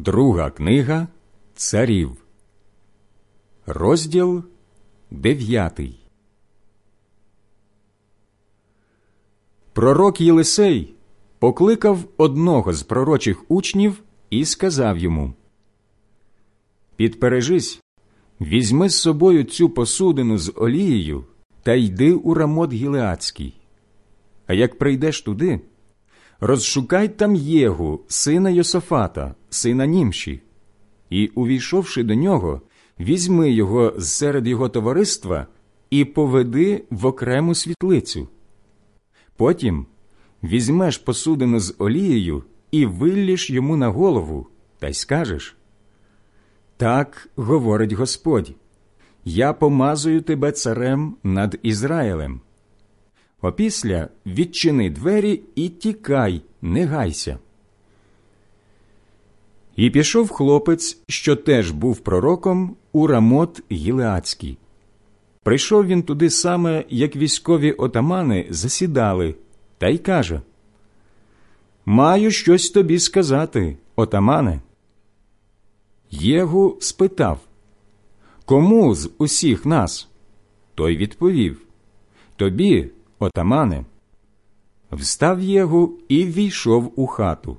Друга книга Царів, розділ дев'ятий. Пророк Єлисей покликав одного з пророчих учнів і сказав йому Підпережись, візьми з собою цю посудину з олією та йди у рамот Гілеацький. А як прийдеш туди, розшукай там Єгу, сина Йософата, сина Німші, і, увійшовши до нього, візьми його з серед його товариства і поведи в окрему світлицю. Потім візьмеш посудину з олією і вилліш йому на голову, та й скажеш Так говорить Господь, я помазую тебе царем над Ізраїлем. Опісля відчини двері і тікай, не гайся. І пішов хлопець, що теж був пророком, у рамот Гілеацький. Прийшов він туди саме, як військові отамани засідали, та й каже Маю щось тобі сказати, отамане. Єгу спитав Кому з усіх нас? Той відповів Тобі, отамане. Встав Єгу і ввійшов у хату.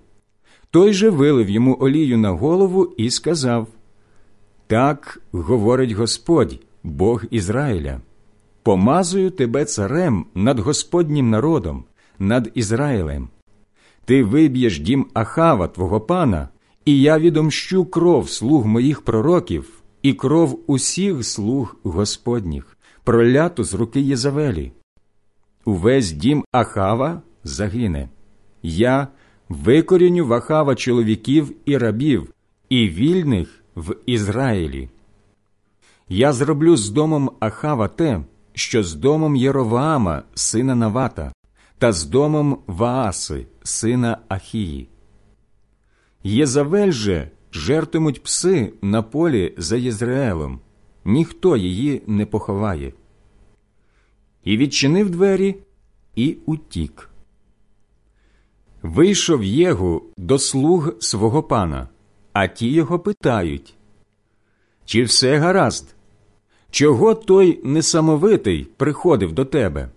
Той же вилив йому олію на голову і сказав Так говорить Господь, Бог Ізраїля. Помазую тебе царем над Господнім народом, над Ізраїлем. Ти виб'єш дім Ахава, твого пана, і я відомщу кров слуг моїх пророків і кров усіх слуг Господніх, проляту з руки Єзавелі. Увесь дім Ахава загине. Я викоріню в Ахава чоловіків і рабів, і вільних в Ізраїлі. Я зроблю з домом Ахава те, що з домом Єроваама, сина Навата, та з домом Вааси, сина Ахії. Єзавель же жертимуть пси на полі за Єзраелем, ніхто її не поховає. І відчинив двері і утік. Вийшов Єгу до слуг свого пана, а ті його питають Чи все гаразд? Чого той несамовитий приходив до тебе?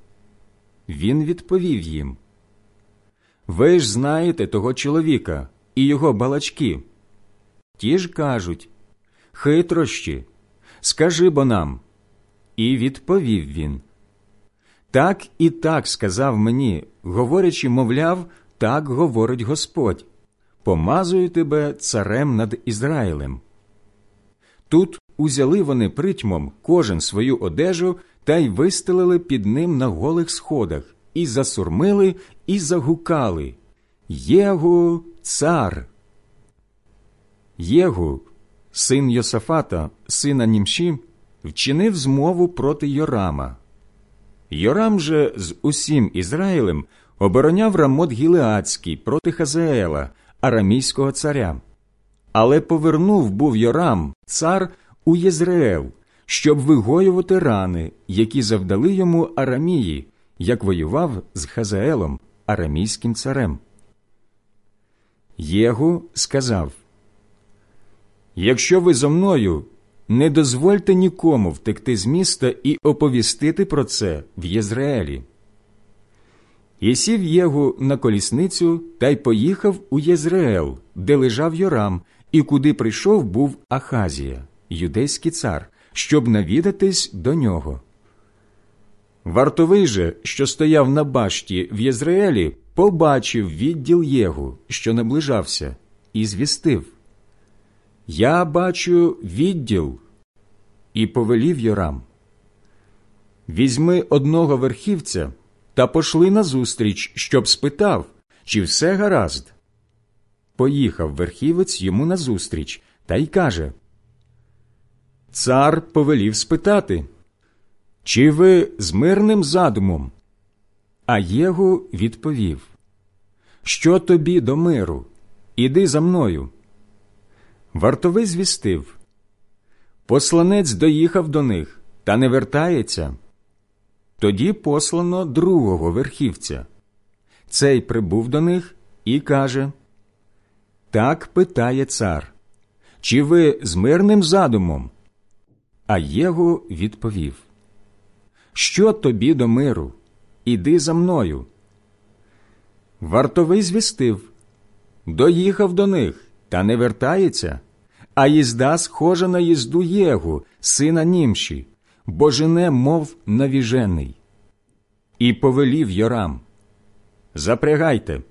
Він відповів їм Ви ж знаєте того чоловіка і його балачки. Ті ж кажуть Хитрощі, скажи бо нам. І відповів він Так і так сказав мені, говорячи, мовляв, так говорить Господь помазую тебе царем над Ізраїлем. Тут узяли вони притьмом кожен свою одежу та й вистелили під ним на голих сходах, і засурмили, і загукали Єгу цар. Єгу, син Йосафата, сина Німші, вчинив змову проти Йорама. Йорам же з усім Ізраїлем обороняв рамот Гілеацький проти Хазеела, арамійського царя. Але повернув був Йорам, цар, у Єзреел, щоб вигоювати рани, які завдали йому Арамії, як воював з Хазаелом, арамійським царем. Єгу сказав Якщо ви зо мною, не дозвольте нікому втекти з міста і оповістити про це в Єзраелі. І сів Єгу на колісницю та й поїхав у Єзреел, де лежав Йорам, і куди прийшов був Ахазія, юдейський цар, щоб навідатись до нього. Вартовий же, що стояв на башті в Єзраелі, побачив відділ Єгу, що наближався, і звістив Я бачу відділ, і повелів Йорам. Візьми одного верхівця та пошли назустріч, щоб спитав, чи все гаразд. Поїхав верхівець йому назустріч та й каже Цар повелів спитати, чи ви з мирним задумом? А Єгу відповів Що тобі до миру? Іди за мною. Вартовий звістив Посланець доїхав до них та не вертається. Тоді послано другого верхівця. Цей прибув до них і каже Так питає цар Чи ви з мирним задумом? А Єгу відповів Що тобі до миру? Іди за мною. Вартовий звістив доїхав до них, та не вертається, а їзда схожа на їзду Єгу, сина німші, бо жене, мов навіжений. І повелів Йорам Запрягайте.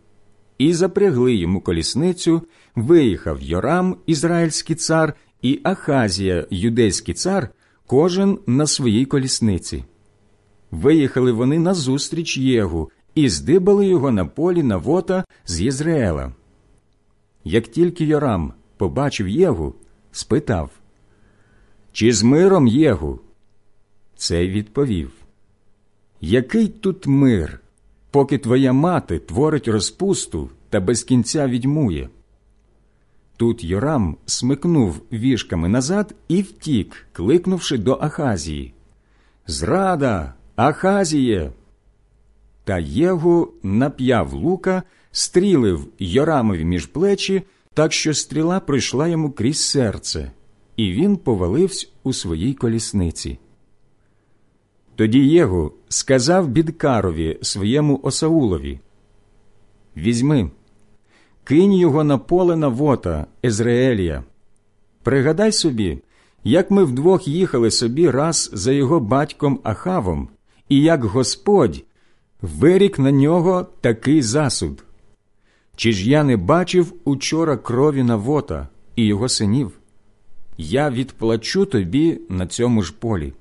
І запрягли йому колісницю, виїхав Йорам, ізраїльський цар, і Ахазія, юдейський цар, кожен на своїй колісниці. Виїхали вони назустріч Єгу і здибали його на полі Навота з Єзреела. Як тільки Йорам побачив Єгу, спитав Чи з миром Єгу? Цей відповів Який тут мир, поки твоя мати творить розпусту та без кінця відьмує? Тут Йорам смикнув вішками назад і втік, кликнувши до Ахазії. Зрада, Ахазіє! Та Єгу нап'яв лука, стрілив Йорамові між плечі, так що стріла пройшла йому крізь серце, і він повалився у своїй колісниці. Тоді Єгу сказав бідкарові своєму Осаулові Візьми, кинь його на поле Навота, Езраелія. Пригадай собі, як ми вдвох їхали собі раз за його батьком Ахавом, і як Господь вирік на нього такий засуд. Чи ж я не бачив учора крові Навота і його синів? Я відплачу тобі на цьому ж полі.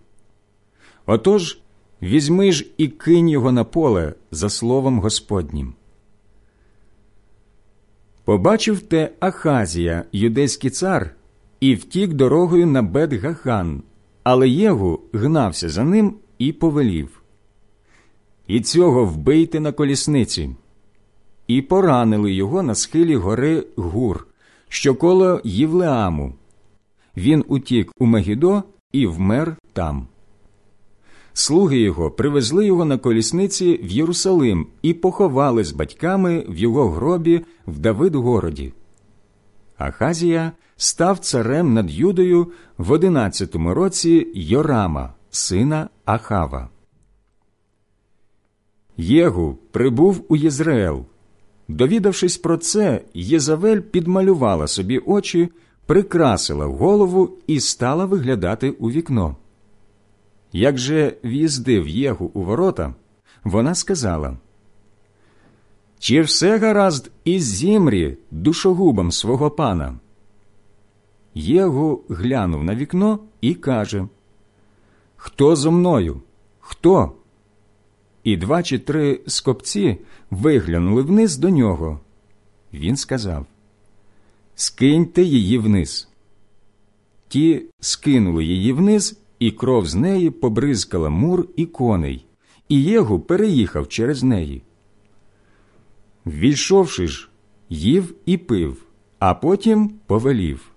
Отож, візьми ж і кинь його на поле за словом Господнім. Побачив те Ахазія, юдейський цар, і втік дорогою на бет Гахан, але Єгу гнався за ним і повелів. І цього вбийте на колісниці. І поранили його на схилі гори Гур, що коло Євлеаму. Він утік у Мегідо і вмер там. Слуги його привезли його на колісниці в Єрусалим і поховали з батьками в його гробі в Давидгороді. Ахазія став царем над Юдою в одинадцятому році Йорама, сина Ахава. Єгу прибув у Єзраел. Довідавшись про це, Єзавель підмалювала собі очі, прикрасила голову і стала виглядати у вікно. Як же в'їздив Єгу у ворота, вона сказала Чи все гаразд із зімрі душогубом свого пана? Єгу глянув на вікно і каже Хто зо мною? Хто? І два чи три скопці виглянули вниз до нього. Він сказав Скиньте її вниз. Ті скинули її вниз, і кров з неї побризкала мур і коней, і Єгу переїхав через неї. Ввійшовши ж, їв і пив, а потім повелів.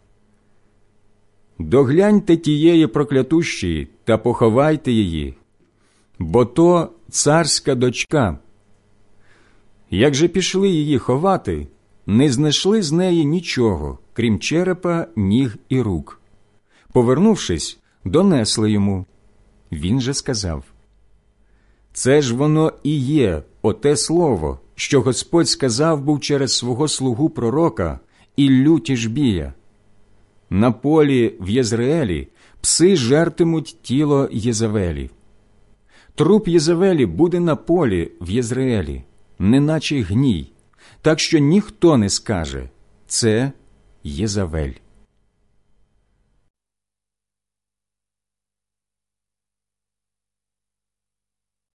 Догляньте тієї проклятущої та поховайте її, бо то царська дочка. Як же пішли її ховати, не знайшли з неї нічого, крім черепа, ніг і рук. Повернувшись, донесли йому. Він же сказав Це ж воно і є оте слово, що Господь сказав був через свого слугу пророка Іллю Тішбія. На полі в Єзраелі пси жертимуть тіло Єзавелі. Труп Єзавелі буде на полі в Єзраелі, неначе гній, так що ніхто не скаже це Єзавель.